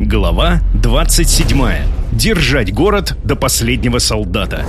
Глава 27. Держать город до последнего солдата.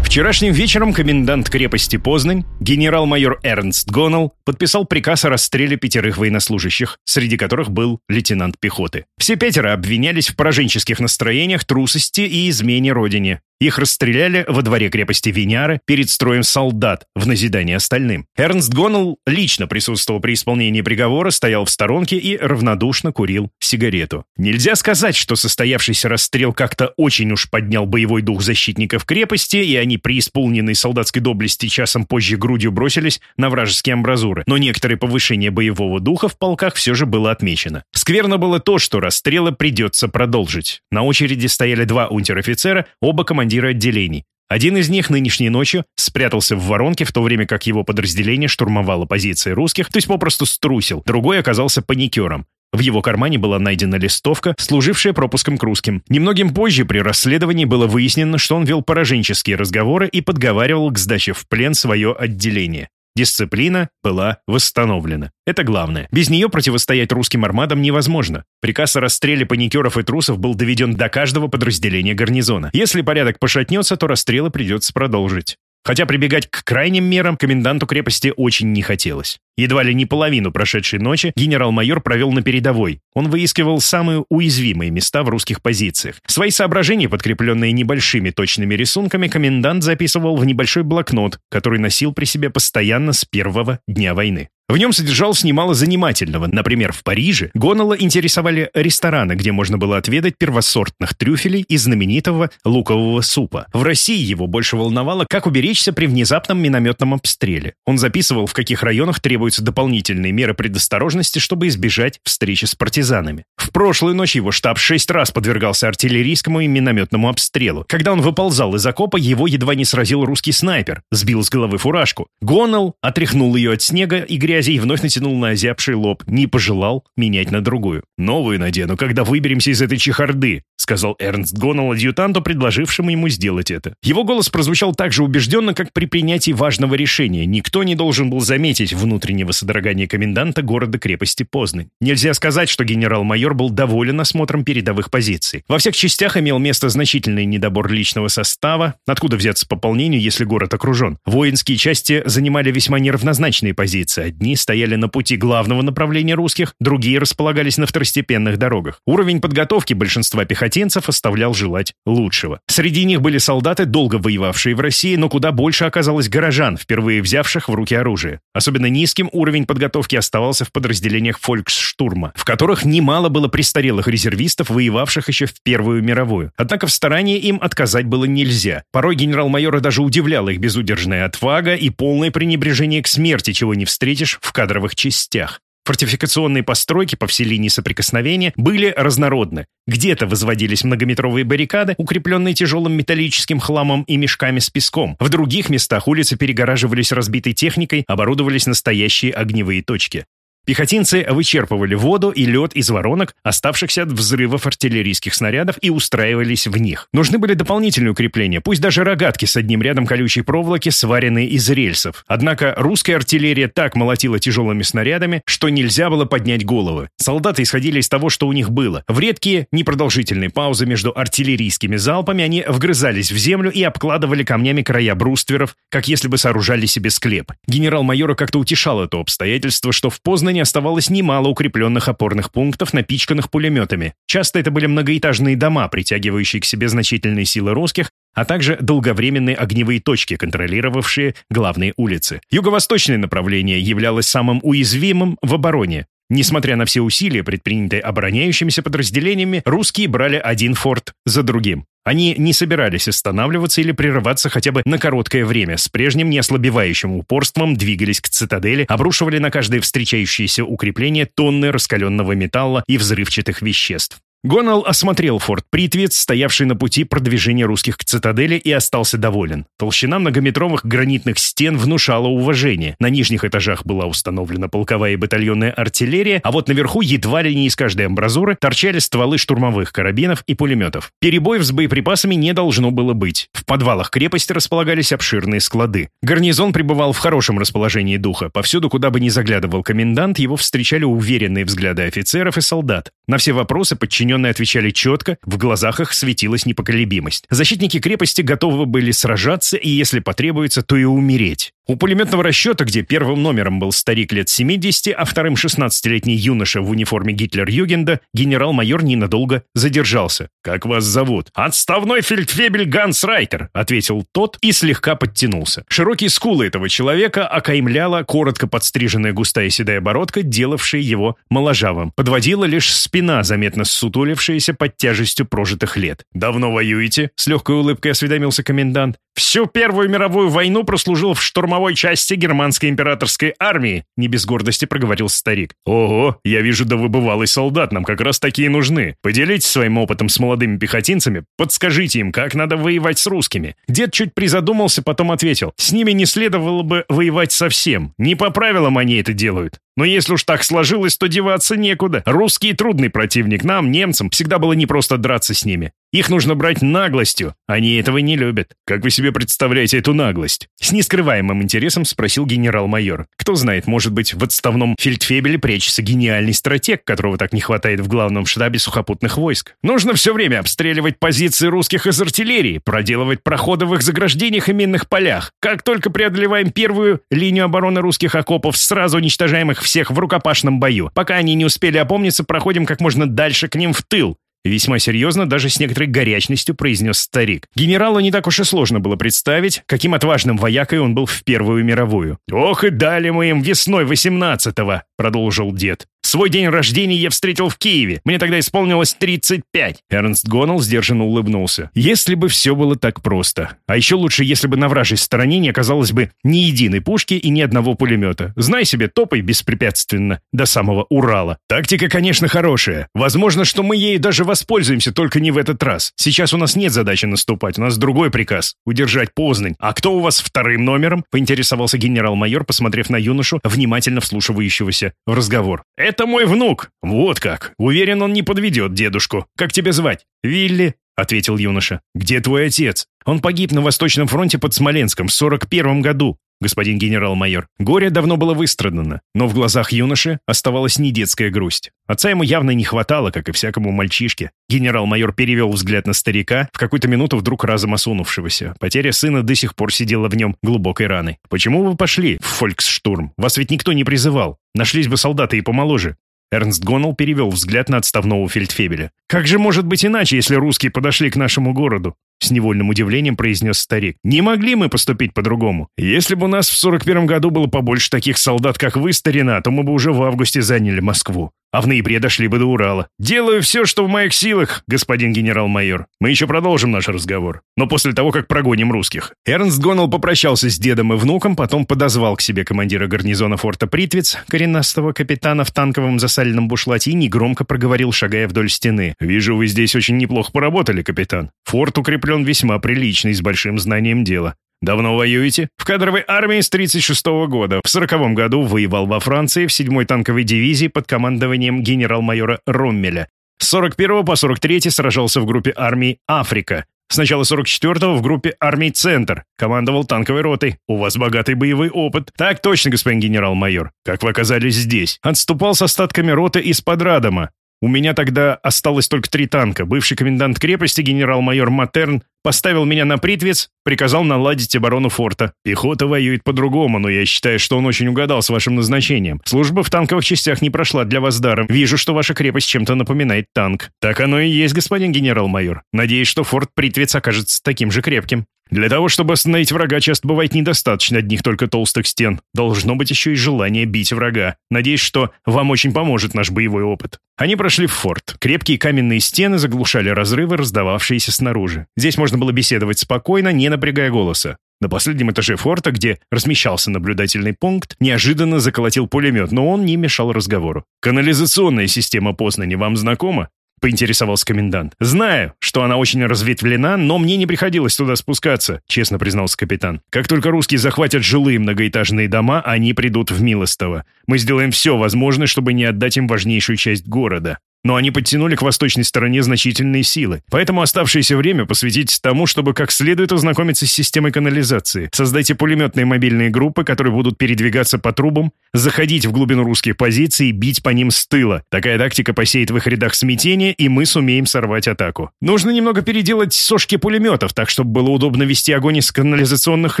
Вчерашним вечером комендант крепости Познань, генерал-майор Эрнст Гоннелл, подписал приказ о расстреле пятерых военнослужащих, среди которых был лейтенант пехоты. Все пятеро обвинялись в пораженческих настроениях, трусости и измене родине. Их расстреляли во дворе крепости Виняры перед строем солдат в назидание остальным. Эрнст Гоннелл лично присутствовал при исполнении приговора, стоял в сторонке и равнодушно курил сигарету. Нельзя сказать, что состоявшийся расстрел как-то очень уж поднял боевой дух защитников крепости, и они при исполненной солдатской доблести часом позже грудью бросились на вражеские амбразуры. Но некоторое повышение боевого духа в полках все же было отмечено. Скверно было то, что расстрелы придется продолжить. На очереди стояли два унтер-офицера, оба командира командиры отделений. Один из них нынешней ночью спрятался в воронке, в то время как его подразделение штурмовало позиции русских, то есть попросту струсил. Другой оказался паникером. В его кармане была найдена листовка, служившая пропуском к русским. Немногим позже при расследовании было выяснено, что он вел пораженческие разговоры и подговаривал к сдаче в плен свое отделение. Дисциплина была восстановлена. Это главное. Без нее противостоять русским армадам невозможно. Приказ о расстреле паникеров и трусов был доведен до каждого подразделения гарнизона. Если порядок пошатнется, то расстрелы придется продолжить. Хотя прибегать к крайним мерам коменданту крепости очень не хотелось. Едва ли не половину прошедшей ночи генерал-майор провел на передовой. Он выискивал самые уязвимые места в русских позициях. Свои соображения, подкрепленные небольшими точными рисунками, комендант записывал в небольшой блокнот, который носил при себе постоянно с первого дня войны. В нем содержалось немало занимательного. Например, в Париже Гоннелла интересовали рестораны, где можно было отведать первосортных трюфелей и знаменитого лукового супа. В России его больше волновало, как уберечься при внезапном минометном обстреле. Он записывал, в каких районах требуются дополнительные меры предосторожности, чтобы избежать встречи с партизанами. В прошлую ночь его штаб шесть раз подвергался артиллерийскому и минометному обстрелу. Когда он выползал из окопа, его едва не сразил русский снайпер, сбил с головы фуражку. Гоннелл отряхнул ее от снега и грязи грязи и вновь натянул на озябший лоб, не пожелал менять на другую. «Новую надену, когда выберемся из этой чехарды», сказал Эрнст Гоннелл адъютанту, предложившему ему сделать это. Его голос прозвучал так же убежденно, как при принятии важного решения. Никто не должен был заметить внутреннего содрогания коменданта города-крепости Познань. Нельзя сказать, что генерал-майор был доволен осмотром передовых позиций. Во всех частях имел место значительный недобор личного состава. Откуда взяться пополнению, если город окружен? Воинские части занимали весьма неравнозначные позиции. Одни стояли на пути главного направления русских, другие располагались на второстепенных дорогах. Уровень подготовки большинства пехотинцев оставлял желать лучшего. Среди них были солдаты, долго воевавшие в России, но куда больше оказалось горожан, впервые взявших в руки оружие. Особенно низким уровень подготовки оставался в подразделениях фольксштурма, в которых немало было престарелых резервистов, воевавших еще в Первую мировую. Однако в старании им отказать было нельзя. Порой генерал-майора даже удивляла их безудержная отвага и полное пренебрежение к смерти, чего не встретишь в кадровых частях. Фортификационные постройки по всей линии соприкосновения были разнородны. Где-то возводились многометровые баррикады, укрепленные тяжелым металлическим хламом и мешками с песком. В других местах улицы перегораживались разбитой техникой, оборудовались настоящие огневые точки. Пехотинцы вычерпывали воду и лед из воронок, оставшихся от взрывов артиллерийских снарядов, и устраивались в них. Нужны были дополнительные укрепления, пусть даже рогатки с одним рядом колючей проволоки, сваренные из рельсов. Однако русская артиллерия так молотила тяжелыми снарядами, что нельзя было поднять головы. Солдаты исходили из того, что у них было. В редкие, непродолжительные паузы между артиллерийскими залпами они вгрызались в землю и обкладывали камнями края брустверов, как если бы сооружали себе склеп. Генерал-майора как-то утешал это обстоятельство, что в Познане районе оставалось немало укрепленных опорных пунктов, напичканных пулеметами. Часто это были многоэтажные дома, притягивающие к себе значительные силы русских, а также долговременные огневые точки, контролировавшие главные улицы. Юго-восточное направление являлось самым уязвимым в обороне. Несмотря на все усилия, предпринятые обороняющимися подразделениями, русские брали один форт за другим. Они не собирались останавливаться или прерываться хотя бы на короткое время, с прежним неослабевающим упорством двигались к цитадели, обрушивали на каждое встречающееся укрепление тонны раскаленного металла и взрывчатых веществ. Гонал осмотрел форт Притвиц, стоявший на пути продвижения русских к цитадели, и остался доволен. Толщина многометровых гранитных стен внушала уважение. На нижних этажах была установлена полковая и батальонная артиллерия, а вот наверху едва ли не из каждой амбразуры торчали стволы штурмовых карабинов и пулеметов. Перебоев с боеприпасами не должно было быть. В подвалах крепости располагались обширные склады. Гарнизон пребывал в хорошем расположении духа. Повсюду, куда бы ни заглядывал комендант, его встречали уверенные взгляды офицеров и солдат. На все вопросы подчиненные отвечали четко, в глазах их светилась непоколебимость. Защитники крепости готовы были сражаться и, если потребуется, то и умереть. У пулеметного расчета, где первым номером был старик лет 70, а вторым 16-летний юноша в униформе Гитлер-Югенда, генерал-майор ненадолго задержался. «Как вас зовут?» «Отставной фельдфебель Ганс Райтер», — ответил тот и слегка подтянулся. Широкие скулы этого человека окаймляла коротко подстриженная густая седая бородка, делавшая его моложавым. Подводила лишь спина, заметно ссутулившаяся под тяжестью прожитых лет. «Давно воюете?» — с легкой улыбкой осведомился комендант. «Всю Первую мировую войну прослужил в штурмовой части германской императорской армии», не без гордости проговорил старик. «Ого, я вижу, да вы бывалый солдат, нам как раз такие нужны. Поделитесь своим опытом с молодыми пехотинцами, подскажите им, как надо воевать с русскими». Дед чуть призадумался, потом ответил. «С ними не следовало бы воевать совсем. Не по правилам они это делают. Но если уж так сложилось, то деваться некуда. Русские трудный противник. Нам, немцам, всегда было непросто драться с ними. Их нужно брать наглостью. Они этого не любят. Как вы себе представляете эту наглость? С нескрываемым интересом спросил генерал-майор. Кто знает, может быть, в отставном фельдфебеле прячется гениальный стратег, которого так не хватает в главном штабе сухопутных войск. Нужно все время обстреливать позиции русских из артиллерии, проделывать проходы в их заграждениях и минных полях. Как только преодолеваем первую линию обороны русских окопов, сразу уничтожаем их всех в рукопашном бою. Пока они не успели опомниться, проходим как можно дальше к ним в тыл. Весьма серьезно, даже с некоторой горячностью произнес старик. Генералу не так уж и сложно было представить, каким отважным воякой он был в Первую мировую. «Ох и дали мы им весной восемнадцатого», — продолжил дед. Свой день рождения я встретил в Киеве. Мне тогда исполнилось 35. Эрнст Гоннелл сдержанно улыбнулся. Если бы все было так просто. А еще лучше, если бы на вражей стороне не оказалось бы ни единой пушки и ни одного пулемета. Знай себе, топай беспрепятственно до самого Урала. Тактика, конечно, хорошая. Возможно, что мы ей даже воспользуемся, только не в этот раз. Сейчас у нас нет задачи наступать, у нас другой приказ — удержать Познань. А кто у вас вторым номером? Поинтересовался генерал-майор, посмотрев на юношу, внимательно вслушивающегося в разговор. Это «Это мой внук!» «Вот как! Уверен, он не подведет дедушку. Как тебя звать?» «Вилли», — ответил юноша. «Где твой отец?» «Он погиб на Восточном фронте под Смоленском в сорок первом году», господин генерал-майор. Горе давно было выстрадано, но в глазах юноши оставалась не детская грусть. Отца ему явно не хватало, как и всякому мальчишке. Генерал-майор перевел взгляд на старика, в какую-то минуту вдруг разом осунувшегося. Потеря сына до сих пор сидела в нем глубокой раной. «Почему вы пошли в фольксштурм? Вас ведь никто не призывал. Нашлись бы солдаты и помоложе». Эрнст Гоннелл перевел взгляд на отставного фельдфебеля. «Как же может быть иначе, если русские подошли к нашему городу?» С невольным удивлением произнес старик. «Не могли мы поступить по-другому. Если бы у нас в 41 году было побольше таких солдат, как вы, старина, то мы бы уже в августе заняли Москву а в ноябре дошли бы до Урала. Делаю все, что в моих силах, господин генерал-майор. Мы еще продолжим наш разговор. Но после того, как прогоним русских». Эрнст Гоннелл попрощался с дедом и внуком, потом подозвал к себе командира гарнизона форта Притвиц, коренастого капитана в танковом засаленном бушлате, и негромко проговорил, шагая вдоль стены. «Вижу, вы здесь очень неплохо поработали, капитан. Форт укреплен весьма приличный, с большим знанием дела. Давно воюете? В кадровой армии с 36 -го года. В 40 году воевал во Франции в 7-й танковой дивизии под командованием генерал-майора Роммеля. С 41 по 43 сражался в группе армии «Африка». С начала 44-го в группе армий «Центр». Командовал танковой ротой. У вас богатый боевой опыт. Так точно, господин генерал-майор. Как вы оказались здесь? Отступал с остатками роты из-под Радома. У меня тогда осталось только три танка. Бывший комендант крепости генерал-майор Матерн поставил меня на притвец, приказал наладить оборону форта. Пехота воюет по-другому, но я считаю, что он очень угадал с вашим назначением. Служба в танковых частях не прошла для вас даром. Вижу, что ваша крепость чем-то напоминает танк. Так оно и есть, господин генерал-майор. Надеюсь, что форт Притвец окажется таким же крепким. Для того, чтобы остановить врага, часто бывает недостаточно одних только толстых стен. Должно быть еще и желание бить врага. Надеюсь, что вам очень поможет наш боевой опыт. Они прошли в форт. Крепкие каменные стены заглушали разрывы, раздававшиеся снаружи. Здесь можно было беседовать спокойно, не напрягая голоса. На последнем этаже форта, где размещался наблюдательный пункт, неожиданно заколотил пулемет, но он не мешал разговору. «Канализационная система Познани вам знакома?» поинтересовался комендант. «Знаю, что она очень разветвлена, но мне не приходилось туда спускаться», — честно признался капитан. «Как только русские захватят жилые многоэтажные дома, они придут в Милостово. Мы сделаем все возможное, чтобы не отдать им важнейшую часть города но они подтянули к восточной стороне значительные силы. Поэтому оставшееся время посвятите тому, чтобы как следует ознакомиться с системой канализации. Создайте пулеметные мобильные группы, которые будут передвигаться по трубам, заходить в глубину русских позиций и бить по ним с тыла. Такая тактика посеет в их рядах смятение, и мы сумеем сорвать атаку. Нужно немного переделать сошки пулеметов, так чтобы было удобно вести огонь из канализационных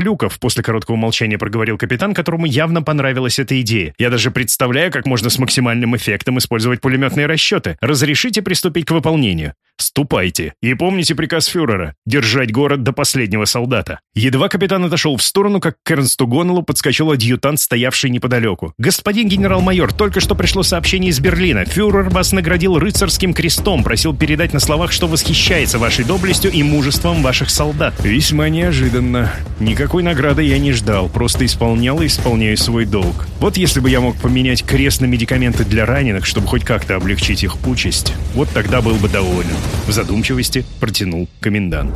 люков, после короткого молчания проговорил капитан, которому явно понравилась эта идея. Я даже представляю, как можно с максимальным эффектом использовать пулеметные расчеты. Разрешите приступить к выполнению? Ступайте. И помните приказ фюрера — держать город до последнего солдата. Едва капитан отошел в сторону, как к Эрнсту Гоннеллу подскочил адъютант, стоявший неподалеку. «Господин генерал-майор, только что пришло сообщение из Берлина. Фюрер вас наградил рыцарским крестом, просил передать на словах, что восхищается вашей доблестью и мужеством ваших солдат». «Весьма неожиданно. Никакой награды я не ждал, просто исполнял и исполняю свой долг. Вот если бы я мог поменять крест на медикаменты для раненых, чтобы хоть как-то облегчить их участь, вот тогда был бы доволен. В задумчивости протянул комендант.